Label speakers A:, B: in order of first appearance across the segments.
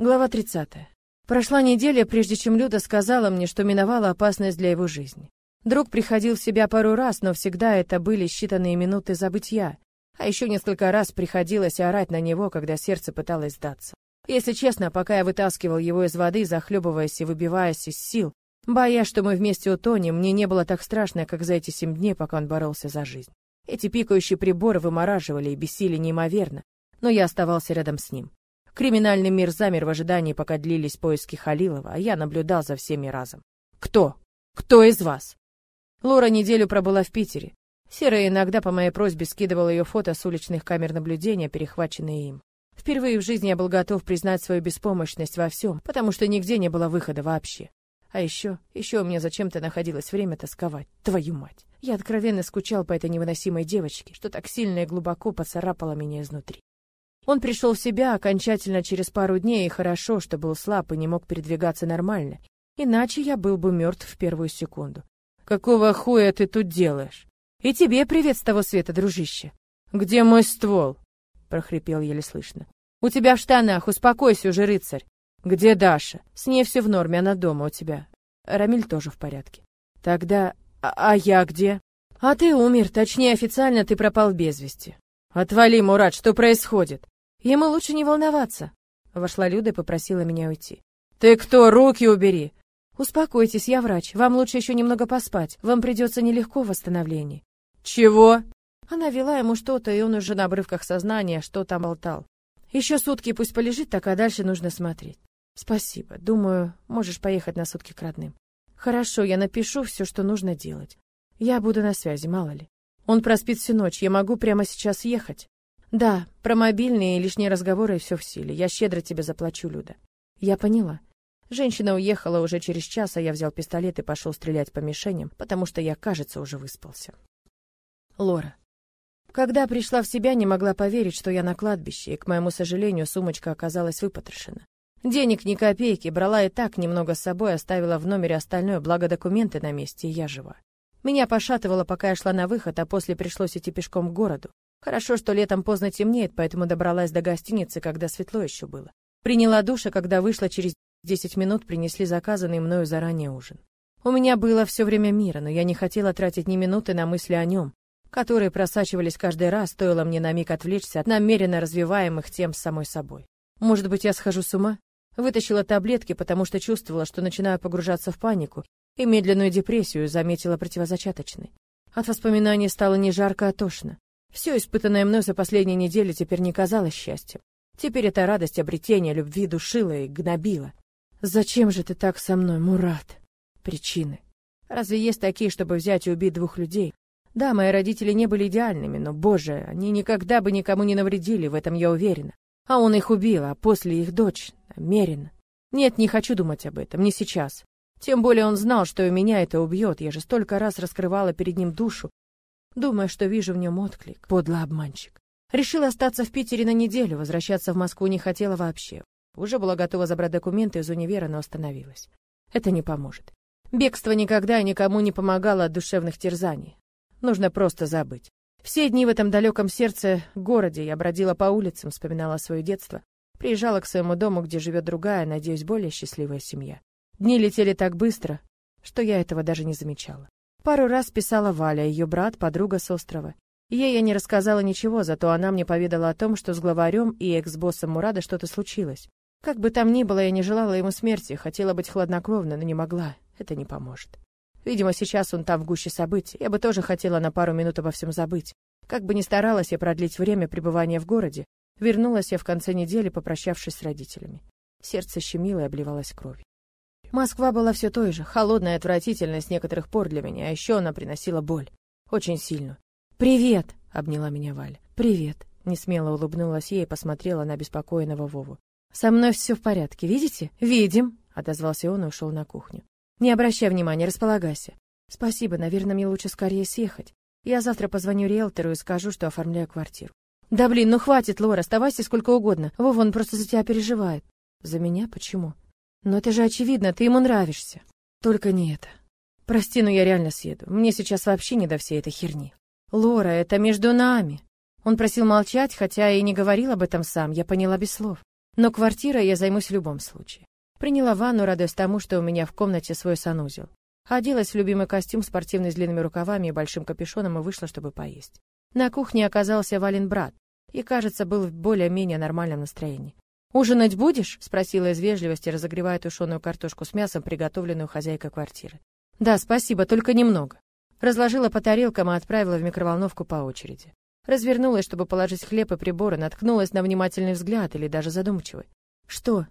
A: Глава 30. Прошла неделя, прежде чем Люда сказала мне, что миновала опасность для его жизни. Друг приходил в себя пару раз, но всегда это были считанные минуты забытья. А еще несколько раз приходилось орать на него, когда сердце пыталось сдаться. Если честно, пока я вытаскивал его из воды, захлебываясь и выбиваясь из сил, боясь, что мы вместе утонем, мне не было так страшно, как за эти семь дней, пока он боролся за жизнь. Эти пикающие приборы вымораживали и бесили неимоверно, но я оставался рядом с ним. Криминальный мир замер в ожидании, пока длились поиски Халилова, а я наблюдал за всеми разом. Кто? Кто из вас? Лора неделю пробыла в Питере. Серая иногда по моей просьбе скидывала ее фото с уличных камер наблюдения, перехваченные им. Впервые в жизни я был готов признать свою беспомощность во всем, потому что нигде не было выхода вообще. А еще, еще у меня зачем-то находилось время тосковать. Твою мать! Я откровенно скучал по этой невыносимой девочке, что так сильно и глубоко поцарапала меня изнутри. Он пришел в себя окончательно через пару дней, и хорошо, что был слаб и не мог передвигаться нормально. Иначе я был бы мертв в первую секунду. «Какого хуя ты тут делаешь?» «И тебе привет с того света, дружище!» «Где мой ствол?» — прохрипел еле слышно. «У тебя в штанах, успокойся уже, рыцарь!» «Где Даша?» «С ней все в норме, она дома у тебя». Рамиль тоже в порядке. «Тогда... А, а я где?» «А ты умер, точнее, официально ты пропал без вести». «Отвали, Мурат, что происходит?» Ему лучше не волноваться. Вошла Люда и попросила меня уйти. Ты кто? Руки убери. Успокойтесь, я врач. Вам лучше еще немного поспать. Вам придется нелегко в восстановлении. Чего? Она вела ему что-то, и он уже на обрывках сознания что там болтал. Еще сутки пусть полежит, так а дальше нужно смотреть. Спасибо. Думаю, можешь поехать на сутки к родным. Хорошо, я напишу все, что нужно делать. Я буду на связи, мало ли. Он проспит всю ночь. Я могу прямо сейчас ехать. Да, про мобильные и лишние разговоры и все в силе. Я щедро тебе заплачу, Люда. Я поняла. Женщина уехала уже через час, а я взял пистолет и пошел стрелять по мишеням, потому что я, кажется, уже выспался. Лора. Когда пришла в себя, не могла поверить, что я на кладбище, и, к моему сожалению, сумочка оказалась выпотрошена. Денег ни копейки, брала и так немного с собой, оставила в номере остальное, благо документы на месте, и я жива. Меня пошатывало, пока я шла на выход, а после пришлось идти пешком к городу. Хорошо, что летом поздно темнеет, поэтому добралась до гостиницы, когда светло еще было. Приняла душ, а когда вышла через 10 минут, принесли заказанный мною заранее ужин. У меня было все время мира, но я не хотела тратить ни минуты на мысли о нем, которые просачивались каждый раз, стоило мне на миг отвлечься от намеренно развиваемых тем самой собой. Может быть, я схожу с ума? Вытащила таблетки, потому что чувствовала, что начинаю погружаться в панику, и медленную депрессию заметила противозачаточной. От воспоминаний стало не жарко, а тошно. Все испытанное мной за последние недели теперь не казалось счастьем. Теперь эта радость обретения любви душила и гнобила. «Зачем же ты так со мной, Мурат?» Причины. Разве есть такие, чтобы взять и убить двух людей? Да, мои родители не были идеальными, но, боже, они никогда бы никому не навредили, в этом я уверена. А он их убил, а после их дочь, намеренно. Нет, не хочу думать об этом, не сейчас. Тем более он знал, что и меня это убьет. Я же столько раз раскрывала перед ним душу, думая, что вижу в нем отклик. Подлый обманщик. Решила остаться в Питере на неделю, возвращаться в Москву не хотела вообще. Уже была готова забрать документы из универа, но остановилась. Это не поможет. Бегство никогда и никому не помогало от душевных терзаний. Нужно просто забыть. Все дни в этом далеком сердце городе я бродила по улицам, вспоминала свое детство, приезжала к своему дому, где живет другая, надеюсь, более счастливая семья. Дни летели так быстро, что я этого даже не замечала. Пару раз писала Валя, ее брат, подруга с острова. Ей я не рассказала ничего, зато она мне поведала о том, что с главарем и экс-боссом Мурада что-то случилось. Как бы там ни было, я не желала ему смерти, хотела быть хладнокровной, но не могла. Это не поможет. Видимо, сейчас он там в гуще событий. Я бы тоже хотела на пару минут обо всем забыть. Как бы ни старалась я продлить время пребывания в городе, вернулась я в конце недели, попрощавшись с родителями. Сердце щемило и обливалось кровью. Москва была все той же, холодная и отвратительная с некоторых пор для меня, а еще она приносила боль. Очень сильную. «Привет!» — обняла меня Валя. «Привет!» — несмело улыбнулась ей и посмотрела на беспокойного Вову. «Со мной все в порядке, видите?» «Видим!» — отозвался он и ушел на кухню. «Не обращай внимания, располагайся». «Спасибо, наверное, мне лучше скорее съехать. Я завтра позвоню риэлтору и скажу, что оформляю квартиру». «Да блин, ну хватит, Лора, оставайся сколько угодно. Вова, он просто за тебя переживает». «За меня? Почему?» Но это же очевидно, ты ему нравишься. Только не это. Прости, но я реально съеду. Мне сейчас вообще не до всей этой херни. Лора, это между нами. Он просил молчать, хотя и не говорил об этом сам, я поняла без слов. Но квартирой я займусь в любом случае. Приняла ванну, радуясь тому, что у меня в комнате свой санузел. Оделась в любимый костюм спортивный с длинными рукавами и большим капюшоном и вышла, чтобы поесть. На кухне оказался Вален брат и, кажется, был в более-менее нормальном настроении. «Ужинать будешь?» — спросила из вежливости, разогревая тушеную картошку с мясом, приготовленную хозяйкой квартиры. «Да, спасибо, только немного». Разложила по тарелкам и отправила в микроволновку по очереди. Развернулась, чтобы положить хлеб и приборы, наткнулась на внимательный взгляд или даже задумчивый. «Что?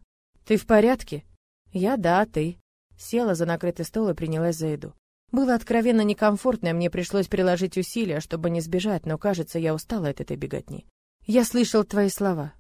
A: Ты в порядке?» «Я да, а ты?» Села за накрытый стол и принялась за еду. Было откровенно некомфортно, мне пришлось приложить усилия, чтобы не сбежать, но, кажется, я устала от этой беготни. Я слышал твои слова.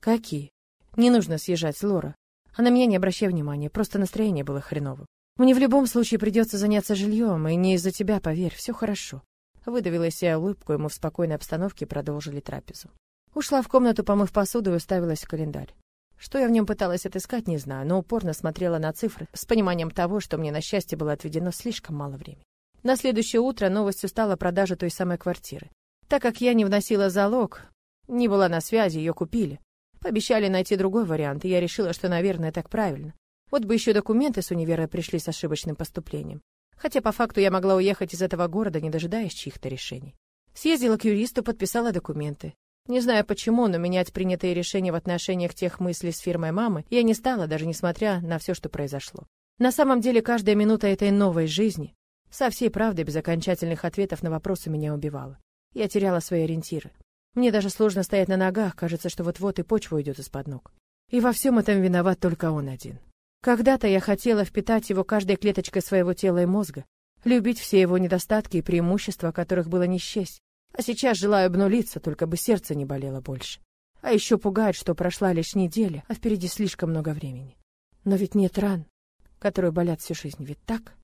A: Какие? Не нужно съезжать, Лора. А на меня не обращай внимания, просто настроение было хреновым. Мне в любом случае придется заняться жильем, и не из-за тебя, поверь, все хорошо. Выдавила из себя улыбку, и мы в спокойной обстановке продолжили трапезу. Ушла в комнату, помыв посуду, и уставилась в календарь. Что я в нем пыталась отыскать, не знаю, но упорно смотрела на цифры с пониманием того, что мне на счастье было отведено слишком мало времени. На следующее утро новостью стала продажа той самой квартиры. Так как я не вносила залог, не была на связи, ее купили. Пообещали найти другой вариант, и я решила, что, наверное, так правильно. Вот бы еще документы с универа пришли с ошибочным поступлением. Хотя по факту я могла уехать из этого города, не дожидаясь чьих-то решений. Съездила к юристу, подписала документы. Не знаю почему, но менять принятые решения в отношениях тех мыслей с фирмой мамы я не стала, даже несмотря на все, что произошло. На самом деле, каждая минута этой новой жизни, со всей правдой без окончательных ответов на вопросы меня убивала. Я теряла свои ориентиры. Мне даже сложно стоять на ногах, кажется, что вот-вот и почва уйдет из-под ног. И во всем этом виноват только он один. Когда-то я хотела впитать его каждой клеточкой своего тела и мозга, любить все его недостатки и преимущества, которых было не счесть, а сейчас желаю обнулиться, только бы сердце не болело больше. А еще пугает, что прошла лишь неделя, а впереди слишком много времени. Но ведь нет ран, которые болят всю жизнь, ведь так?